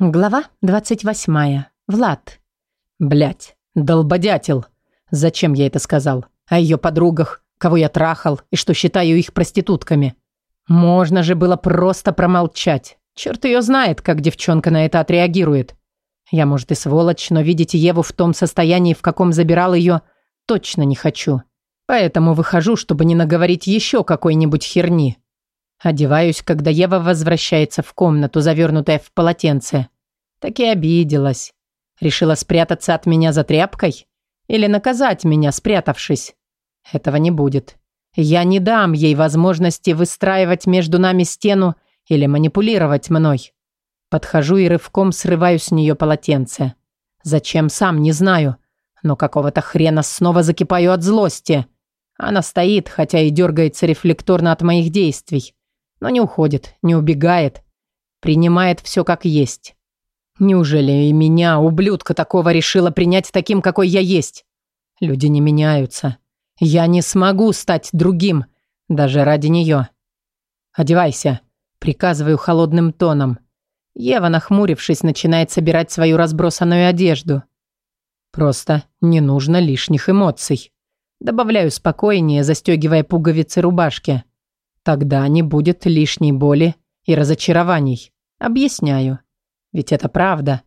Глава 28. Влад. Блять, долбодятел. Зачем я это сказал? О ее подругах, кого я трахал и что считаю их проститутками. Можно же было просто промолчать. Черт ее знает, как девчонка на это отреагирует. Я, может, и сволочь, но видеть Еву в том состоянии, в каком забирал ее, точно не хочу. Поэтому выхожу, чтобы не наговорить еще какой-нибудь херни. Одеваюсь, когда Ева возвращается в комнату, завернутая в полотенце. Так и обиделась. Решила спрятаться от меня за тряпкой? Или наказать меня, спрятавшись? Этого не будет. Я не дам ей возможности выстраивать между нами стену или манипулировать мной. Подхожу и рывком срываю с нее полотенце. Зачем, сам не знаю. Но какого-то хрена снова закипаю от злости. Она стоит, хотя и дергается рефлекторно от моих действий но не уходит, не убегает. Принимает все как есть. Неужели и меня, ублюдка такого, решила принять таким, какой я есть? Люди не меняются. Я не смогу стать другим, даже ради нее. Одевайся, приказываю холодным тоном. Ева, нахмурившись, начинает собирать свою разбросанную одежду. Просто не нужно лишних эмоций. Добавляю спокойнее, застегивая пуговицы рубашки. Тогда не будет лишней боли и разочарований. Объясняю. Ведь это правда.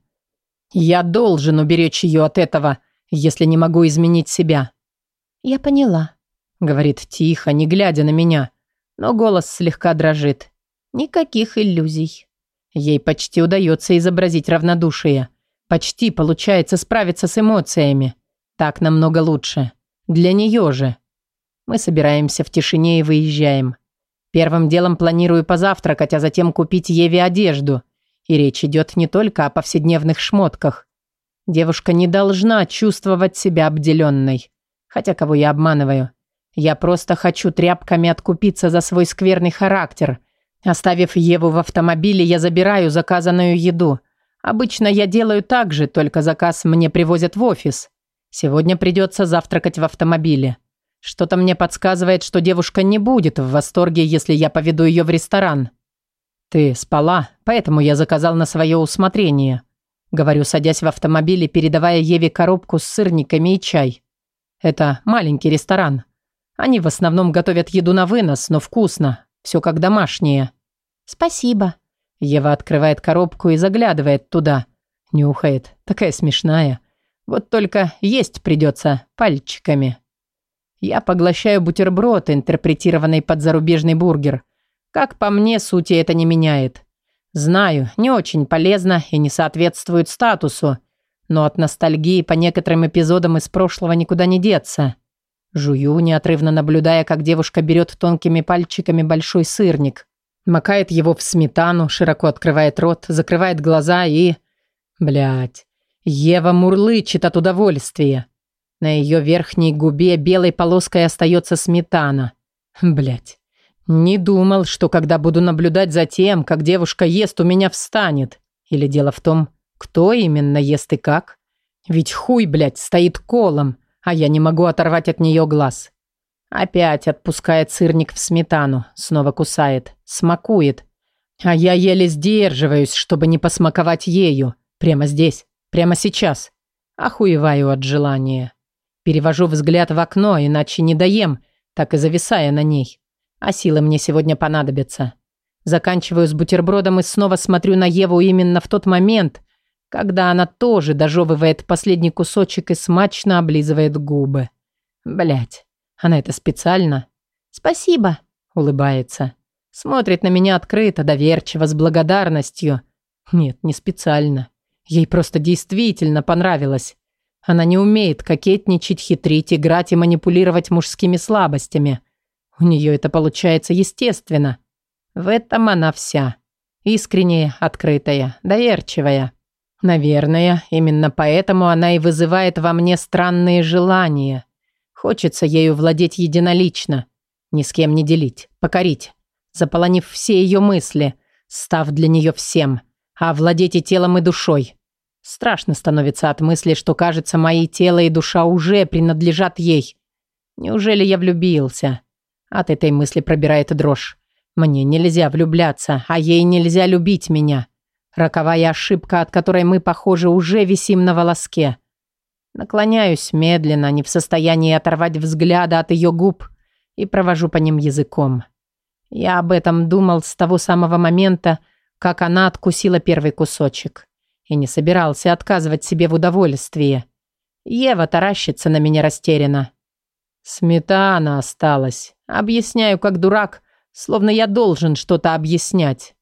Я должен уберечь ее от этого, если не могу изменить себя. Я поняла. Говорит тихо, не глядя на меня. Но голос слегка дрожит. Никаких иллюзий. Ей почти удается изобразить равнодушие. Почти получается справиться с эмоциями. Так намного лучше. Для нее же. Мы собираемся в тишине и выезжаем. Первым делом планирую позавтракать, а затем купить Еве одежду. И речь идет не только о повседневных шмотках. Девушка не должна чувствовать себя обделенной. Хотя кого я обманываю. Я просто хочу тряпками откупиться за свой скверный характер. Оставив Еву в автомобиле, я забираю заказанную еду. Обычно я делаю так же, только заказ мне привозят в офис. Сегодня придется завтракать в автомобиле. Что-то мне подсказывает, что девушка не будет в восторге, если я поведу ее в ресторан. Ты спала, поэтому я заказал на свое усмотрение. Говорю, садясь в автомобиль и передавая Еве коробку с сырниками и чай. Это маленький ресторан. Они в основном готовят еду на вынос, но вкусно. Все как домашнее. Спасибо. Ева открывает коробку и заглядывает туда. Нюхает. Такая смешная. Вот только есть придется пальчиками. Я поглощаю бутерброд, интерпретированный под зарубежный бургер. Как по мне, сути это не меняет. Знаю, не очень полезно и не соответствует статусу, но от ностальгии по некоторым эпизодам из прошлого никуда не деться. Жую, неотрывно наблюдая, как девушка берет тонкими пальчиками большой сырник, макает его в сметану, широко открывает рот, закрывает глаза и... Блядь. Ева мурлычет от удовольствия. На ее верхней губе белой полоской остается сметана. Блять. Не думал, что когда буду наблюдать за тем, как девушка ест, у меня встанет. Или дело в том, кто именно ест и как. Ведь хуй, блядь, стоит колом, а я не могу оторвать от нее глаз. Опять отпускает сырник в сметану, снова кусает, смакует. А я еле сдерживаюсь, чтобы не посмаковать ею. Прямо здесь, прямо сейчас. Охуеваю от желания. Перевожу взгляд в окно, иначе не доем, так и зависая на ней. А силы мне сегодня понадобятся. Заканчиваю с бутербродом и снова смотрю на Еву именно в тот момент, когда она тоже дожевывает последний кусочек и смачно облизывает губы. Блять, она это специально? «Спасибо», — улыбается. Смотрит на меня открыто, доверчиво, с благодарностью. Нет, не специально. Ей просто действительно понравилось. Она не умеет кокетничать, хитрить, играть и манипулировать мужскими слабостями. У нее это получается естественно. В этом она вся. Искренняя, открытая, доверчивая. Наверное, именно поэтому она и вызывает во мне странные желания. Хочется ею владеть единолично, ни с кем не делить, покорить, заполонив все ее мысли, став для нее всем, а владеть и телом, и душой – Страшно становится от мысли, что, кажется, мои тело и душа уже принадлежат ей. Неужели я влюбился? От этой мысли пробирает дрожь. Мне нельзя влюбляться, а ей нельзя любить меня. Роковая ошибка, от которой мы, похоже, уже висим на волоске. Наклоняюсь медленно, не в состоянии оторвать взгляда от ее губ, и провожу по ним языком. Я об этом думал с того самого момента, как она откусила первый кусочек и не собирался отказывать себе в удовольствии. Ева таращится на меня растерянно. Сметана осталась. Объясняю, как дурак, словно я должен что-то объяснять.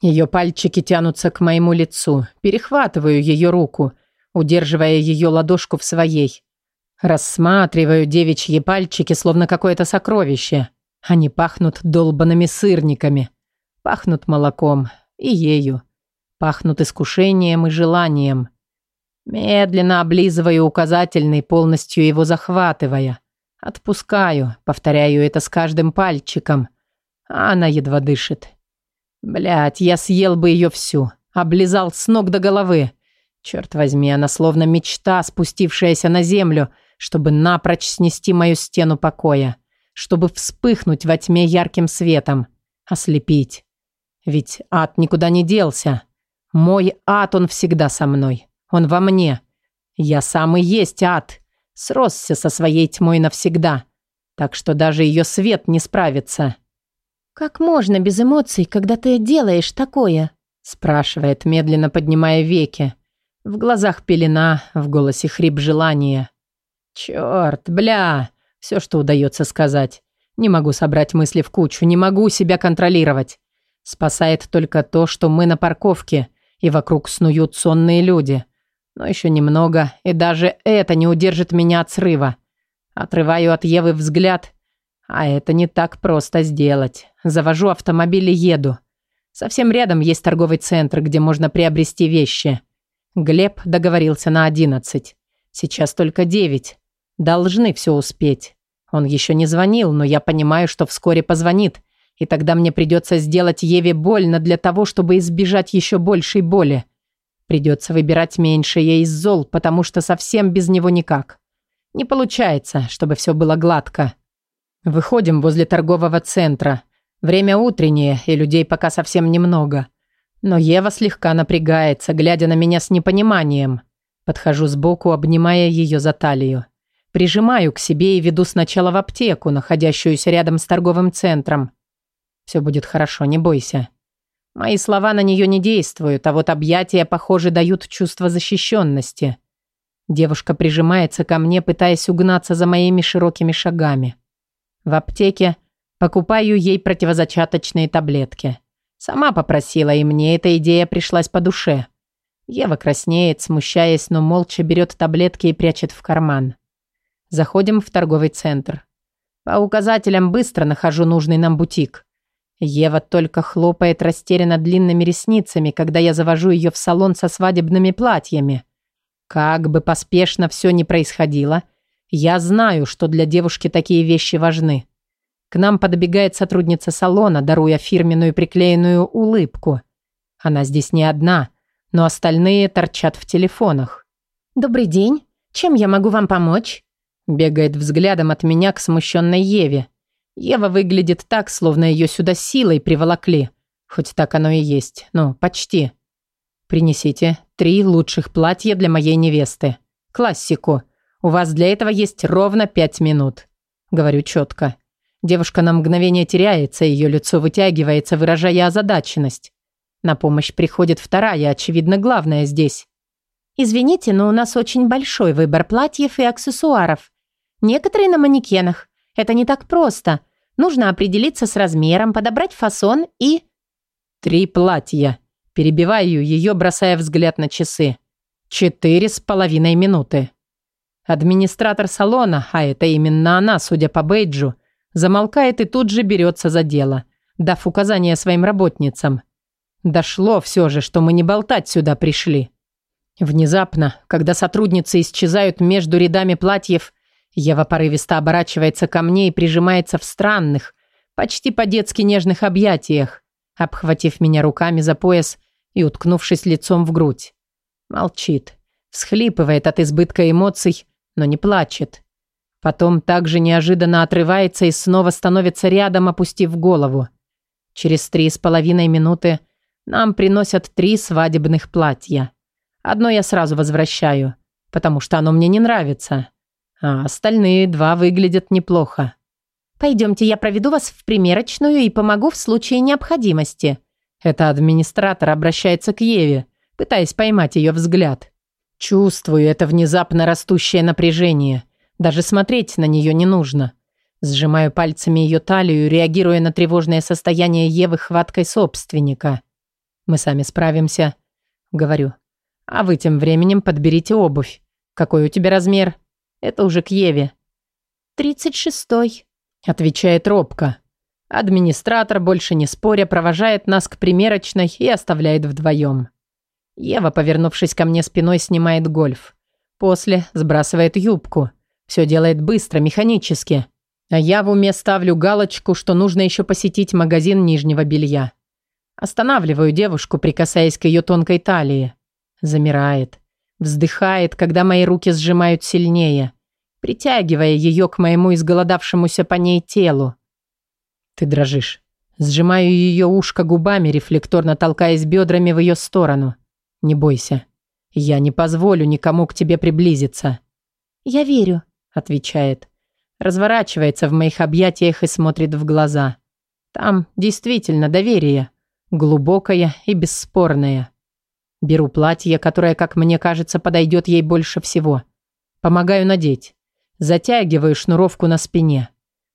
Ее пальчики тянутся к моему лицу. Перехватываю ее руку, удерживая ее ладошку в своей. Рассматриваю девичьи пальчики, словно какое-то сокровище. Они пахнут долбанными сырниками. Пахнут молоком и ею пахнут искушением и желанием. Медленно облизываю указательный, полностью его захватывая. Отпускаю, повторяю это с каждым пальчиком. А она едва дышит. Блядь, я съел бы ее всю, облизал с ног до головы. Черт возьми, она словно мечта, спустившаяся на землю, чтобы напрочь снести мою стену покоя, чтобы вспыхнуть во тьме ярким светом, ослепить. Ведь ад никуда не делся. Мой ад, он всегда со мной. Он во мне. Я сам и есть ад. Сросся со своей тьмой навсегда. Так что даже ее свет не справится. «Как можно без эмоций, когда ты делаешь такое?» спрашивает, медленно поднимая веки. В глазах пелена, в голосе хрип желания. «Черт, бля!» Все, что удается сказать. Не могу собрать мысли в кучу, не могу себя контролировать. Спасает только то, что мы на парковке и вокруг снуют сонные люди. Но еще немного, и даже это не удержит меня от срыва. Отрываю от Евы взгляд, а это не так просто сделать. Завожу автомобиль и еду. Совсем рядом есть торговый центр, где можно приобрести вещи. Глеб договорился на одиннадцать. Сейчас только девять. Должны все успеть. Он еще не звонил, но я понимаю, что вскоре позвонит – и тогда мне придется сделать Еве больно для того, чтобы избежать еще большей боли. Придется выбирать меньше из зол, потому что совсем без него никак. Не получается, чтобы все было гладко. Выходим возле торгового центра. Время утреннее, и людей пока совсем немного. Но Ева слегка напрягается, глядя на меня с непониманием. Подхожу сбоку, обнимая ее за талию. Прижимаю к себе и веду сначала в аптеку, находящуюся рядом с торговым центром. Все будет хорошо, не бойся. Мои слова на нее не действуют, а вот объятия, похоже, дают чувство защищенности. Девушка прижимается ко мне, пытаясь угнаться за моими широкими шагами. В аптеке покупаю ей противозачаточные таблетки. Сама попросила, и мне эта идея пришлась по душе. Ева краснеет, смущаясь, но молча берет таблетки и прячет в карман. Заходим в торговый центр. По указателям быстро нахожу нужный нам бутик. Ева только хлопает растерянно длинными ресницами, когда я завожу ее в салон со свадебными платьями. Как бы поспешно все ни происходило, я знаю, что для девушки такие вещи важны. К нам подбегает сотрудница салона, даруя фирменную приклеенную улыбку. Она здесь не одна, но остальные торчат в телефонах. «Добрый день. Чем я могу вам помочь?» Бегает взглядом от меня к смущенной Еве. Ева выглядит так, словно ее сюда силой приволокли. Хоть так оно и есть. Ну, почти. Принесите три лучших платья для моей невесты. Классику. У вас для этого есть ровно пять минут. Говорю четко. Девушка на мгновение теряется, ее лицо вытягивается, выражая озадаченность. На помощь приходит вторая, очевидно, главная здесь. «Извините, но у нас очень большой выбор платьев и аксессуаров. Некоторые на манекенах, это не так просто. Нужно определиться с размером, подобрать фасон и... Три платья. Перебиваю ее, бросая взгляд на часы. Четыре с половиной минуты. Администратор салона, а это именно она, судя по бейджу, замолкает и тут же берется за дело, дав указания своим работницам. Дошло все же, что мы не болтать сюда пришли. Внезапно, когда сотрудницы исчезают между рядами платьев, Ева порывисто оборачивается ко мне и прижимается в странных, почти по-детски нежных объятиях, обхватив меня руками за пояс и уткнувшись лицом в грудь. Молчит, всхлипывает от избытка эмоций, но не плачет. Потом также неожиданно отрывается и снова становится рядом, опустив голову. Через три с половиной минуты нам приносят три свадебных платья. Одно я сразу возвращаю, потому что оно мне не нравится. А остальные два выглядят неплохо. Пойдемте, я проведу вас в примерочную и помогу в случае необходимости. Это администратор обращается к Еве, пытаясь поймать ее взгляд. Чувствую это внезапно растущее напряжение. Даже смотреть на нее не нужно. Сжимаю пальцами ее талию, реагируя на тревожное состояние Евы хваткой собственника. «Мы сами справимся», — говорю. «А вы тем временем подберите обувь. Какой у тебя размер?» Это уже к Еве. «Тридцать шестой», — отвечает робко. Администратор, больше не споря, провожает нас к примерочной и оставляет вдвоем. Ева, повернувшись ко мне спиной, снимает гольф. После сбрасывает юбку. Все делает быстро, механически. А я в уме ставлю галочку, что нужно еще посетить магазин нижнего белья. Останавливаю девушку, прикасаясь к ее тонкой талии. Замирает. Вздыхает, когда мои руки сжимают сильнее, притягивая ее к моему изголодавшемуся по ней телу. Ты дрожишь. Сжимаю ее ушко губами, рефлекторно толкаясь бедрами в ее сторону. Не бойся. Я не позволю никому к тебе приблизиться. Я верю, отвечает. Разворачивается в моих объятиях и смотрит в глаза. Там действительно доверие. Глубокое и бесспорное. Беру платье, которое, как мне кажется, подойдет ей больше всего. Помогаю надеть. Затягиваю шнуровку на спине.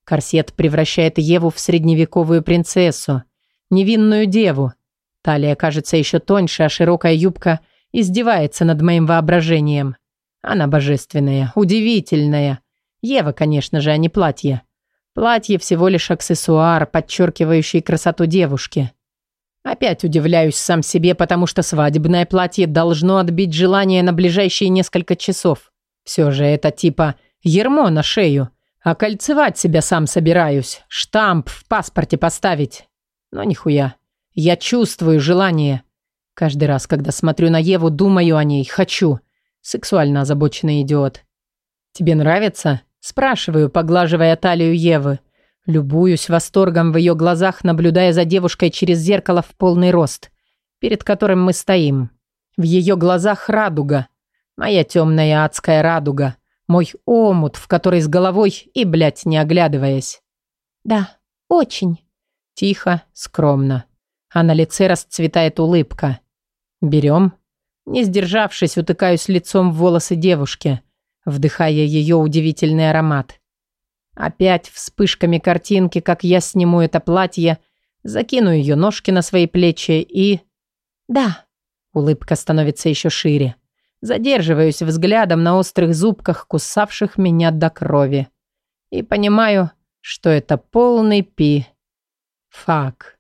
Корсет превращает Еву в средневековую принцессу, невинную деву. Талия кажется еще тоньше, а широкая юбка издевается над моим воображением. Она божественная, удивительная. Ева, конечно же, а не платье. Платье всего лишь аксессуар, подчеркивающий красоту девушки. Опять удивляюсь сам себе, потому что свадебное платье должно отбить желание на ближайшие несколько часов. Все же это типа ермо на шею. А кольцевать себя сам собираюсь, штамп в паспорте поставить. Но нихуя. Я чувствую желание. Каждый раз, когда смотрю на Еву, думаю о ней, хочу. Сексуально озабоченный идиот. «Тебе нравится?» – спрашиваю, поглаживая талию Евы. Любуюсь восторгом в ее глазах, наблюдая за девушкой через зеркало в полный рост, перед которым мы стоим. В ее глазах радуга. Моя темная адская радуга. Мой омут, в который с головой и, блядь, не оглядываясь. «Да, очень». Тихо, скромно. А на лице расцветает улыбка. «Берем». Не сдержавшись, утыкаюсь лицом в волосы девушки, вдыхая ее удивительный аромат. Опять вспышками картинки, как я сниму это платье, закину ее ножки на свои плечи и... Да, улыбка становится еще шире. Задерживаюсь взглядом на острых зубках, кусавших меня до крови. И понимаю, что это полный пи. Фак.